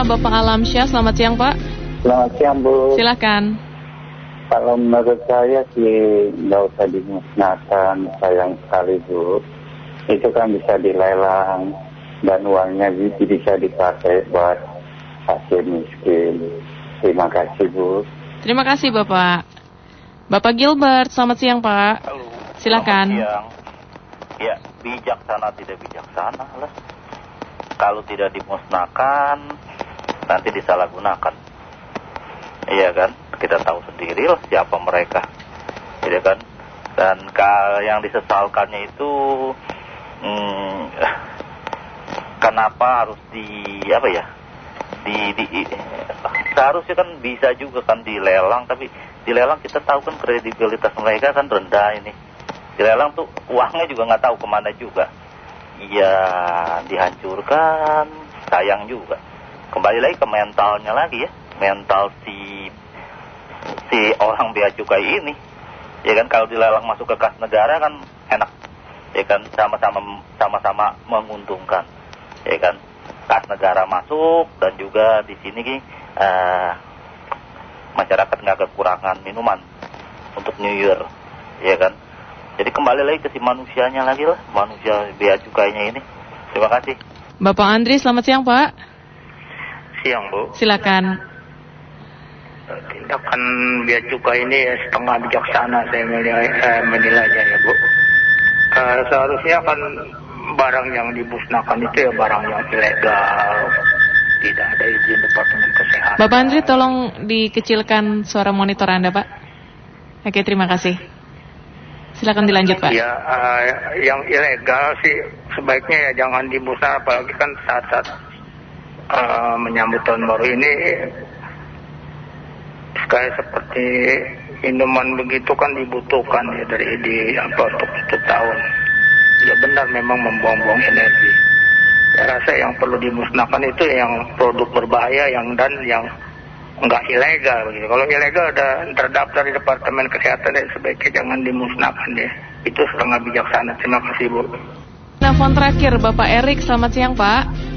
Bapak Alamsyah, selamat siang Pak. Selamat siang Bu. Silakan. Kalau menurut saya sih nggak usah dimusnahkan, sayang sekali Bu. Itu kan bisa dilelang dan uangnya bisa dipakai buat hasil miskin. Terima kasih Bu. Terima kasih Bapak. Bapak Gilbert, selamat siang Pak. Halo. Silakan. Selamat siang. Ya, bijaksana tidak bijaksana lah. Kalau tidak dimusnahkan, nanti disalahgunakan. Iya kan? Kita tahu sendiri lah siapa mereka. Iya kan? Dan yang disesalkannya itu hmm, kenapa harus di apa ya? Di, di seharusnya kan bisa juga kan dilelang tapi dilelang kita tahu kan kredibilitas mereka kan rendah ini dilelang tuh uangnya juga nggak tahu ke mana juga iya dihancurkan sayang juga kembali lagi ke mentalnya lagi ya. Mental si si orang bea cukai ini. Ya kan kalau dilelang masuk ke kas negara kan enak. Ya kan sama-sama sama-sama menguntungkan. Ya kan kas negara masuk dan juga di sini eh, masyarakat nggak kekurangan minuman untuk New Year. Ya kan? Jadi kembali lagi ke si manusianya lagi lah manusia bea cukainya ini. Terima kasih. Bapak Andri, selamat siang Pak. Siang Bu, Silakan. tindakan bea cukai ini setengah bijaksana saya menilai, eh, menilainya ya Bu. Eh, seharusnya kan barang yang dimusnahkan itu ya barang yang ilegal, tidak ada izin Departemen Kesehatan. Bapak Andri, tolong dikecilkan suara monitor Anda Pak. Oke, terima kasih. Silakan dilanjut Pak. Ya, eh, yang ilegal sih sebaiknya ya jangan dimusnahkan, apalagi kan saat-saat eh, menyambut tahun baru ini kayak seperti minuman begitu kan dibutuhkan ya dari di apa untuk untuk tahun. Ya benar memang membuang-buang energi. Saya rasa yang perlu dimusnahkan itu yang produk berbahaya yang dan yang enggak ilegal begitu. Kalau ilegal ada terdaftar di Departemen Kesehatan ya sebaiknya jangan dimusnahkan ya. Itu sangat bijaksana. Terima kasih Bu. Telepon terakhir Bapak Erik, selamat siang Pak.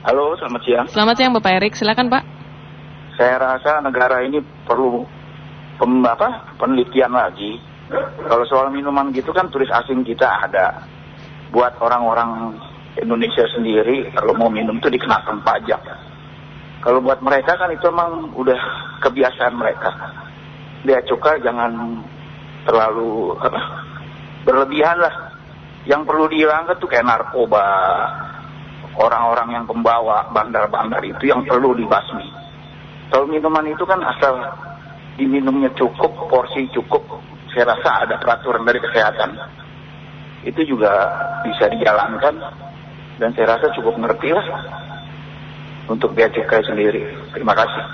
Halo, selamat siang. Selamat siang Bapak Erik, silakan Pak. Saya rasa negara ini perlu pem, apa, penelitian lagi. Kalau soal minuman gitu kan turis asing kita ada. Buat orang-orang Indonesia sendiri kalau mau minum itu dikenakan pajak. Kalau buat mereka kan itu emang udah kebiasaan mereka. Bea cukai jangan terlalu apa, berlebihan lah. Yang perlu dihilangkan tuh kayak narkoba, orang-orang yang pembawa bandar-bandar itu yang perlu dibasmi. Kalau minuman itu kan asal diminumnya cukup, porsi cukup, saya rasa ada peraturan dari kesehatan. Itu juga bisa dijalankan dan saya rasa cukup ngerti lah untuk bea cukai sendiri. Terima kasih.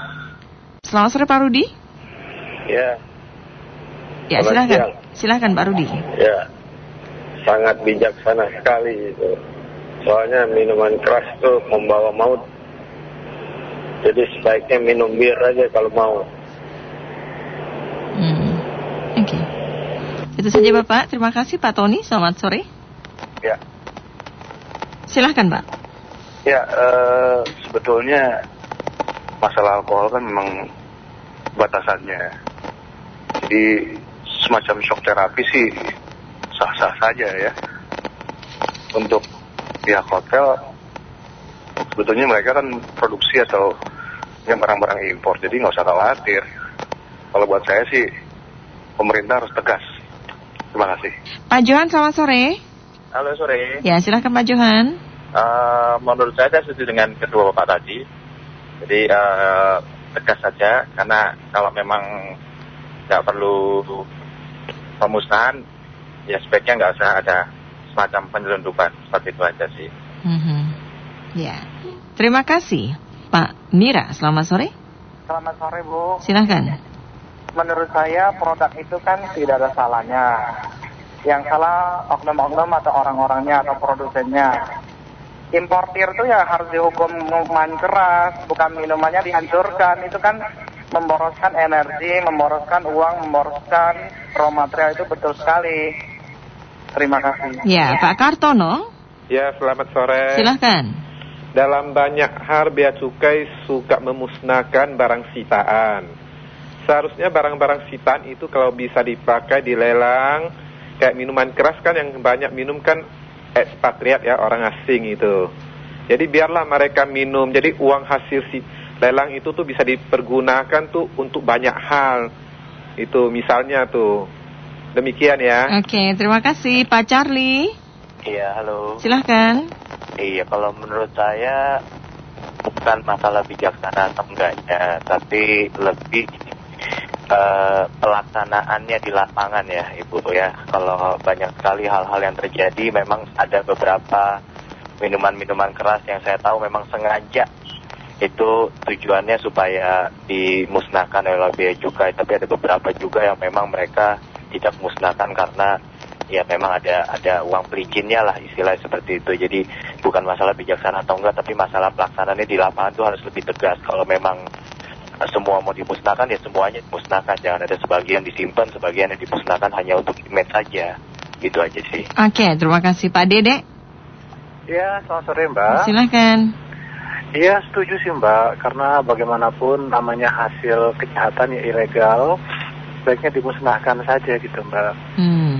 Selamat sore Pak Rudi. Ya, Ya, Selamat siang. Silakan Pak Rudi. ya. Sangat bijaksana sekali itu. Soalnya minuman keras itu membawa maut. Jadi sebaiknya minum bir aja kalau mau. Hmm. Oke. Itu saja Bapak. Terima kasih Pak Tony. Selamat sore. Ya. Silahkan Pak. Ya, eh, sebetulnya masalah alkohol kan memang batasannya. Jadi semacam shock terapi sih sah-sah saja ya. Untuk pihak hotel, sebetulnya mereka kan produksi atau yang barang-barang impor, jadi nggak usah khawatir. Kalau buat saya sih, pemerintah harus tegas. Terima kasih. Pak Johan, selamat sore. Halo sore. Ya, silahkan Pak Johan. Eh, menurut saya saya setuju dengan kedua bapak tadi. Jadi eh, tegas saja karena kalau memang nggak perlu pemusnahan, ya sebaiknya nggak usah ada semacam penyelundupan seperti itu aja sih. Mhm. Ya. Terima kasih. Pak Mira, selamat sore. Selamat sore Bu. Silahkan. Menurut saya produk itu kan tidak ada salahnya. Yang salah oknum-oknum atau orang-orangnya atau produsennya. Importir tuh ya harus dihukum hukuman keras, bukan minumannya dihancurkan. Itu kan memboroskan energi, memboroskan uang, memboroskan raw material itu betul sekali. Terima kasih. Ya, Pak Kartono, Ya, selamat sore. silahkan. dalam banyak hal bea cukai suka memusnahkan barang sitaan. Seharusnya barang-barang sitaan itu kalau bisa dipakai dilelang, kayak minuman keras kan yang banyak minum kan ekspatriat ya orang asing itu. Jadi biarlah mereka minum. Jadi uang hasil si lelang itu tuh bisa dipergunakan tuh untuk banyak hal. Itu misalnya tuh. Demikian ya. Oke, terima kasih Pak Charlie. Iya, halo. Silahkan. Iya, kalau menurut saya bukan masalah bijaksana atau enggaknya, tapi lebih uh, pelaksanaannya di lapangan ya, Ibu ya. Kalau banyak sekali hal-hal yang terjadi, memang ada beberapa minuman-minuman keras yang saya tahu memang sengaja itu tujuannya supaya dimusnahkan oleh biaya cukai, tapi ada beberapa juga yang memang mereka tidak musnahkan karena ya memang ada ada uang pelicinnya lah istilahnya seperti itu. Jadi bukan masalah bijaksana atau enggak, tapi masalah pelaksanaannya di lapangan itu harus lebih tegas. Kalau memang eh, semua mau dimusnahkan ya semuanya dimusnahkan. Jangan ada sebagian disimpan, sebagian yang dimusnahkan hanya untuk image saja. Gitu aja sih. Oke, terima kasih Pak Dede. Ya, selamat sore Mbak. Silakan. Iya, setuju sih Mbak. Karena bagaimanapun namanya hasil kejahatan ya ilegal, sebaiknya dimusnahkan saja gitu Mbak. Hmm.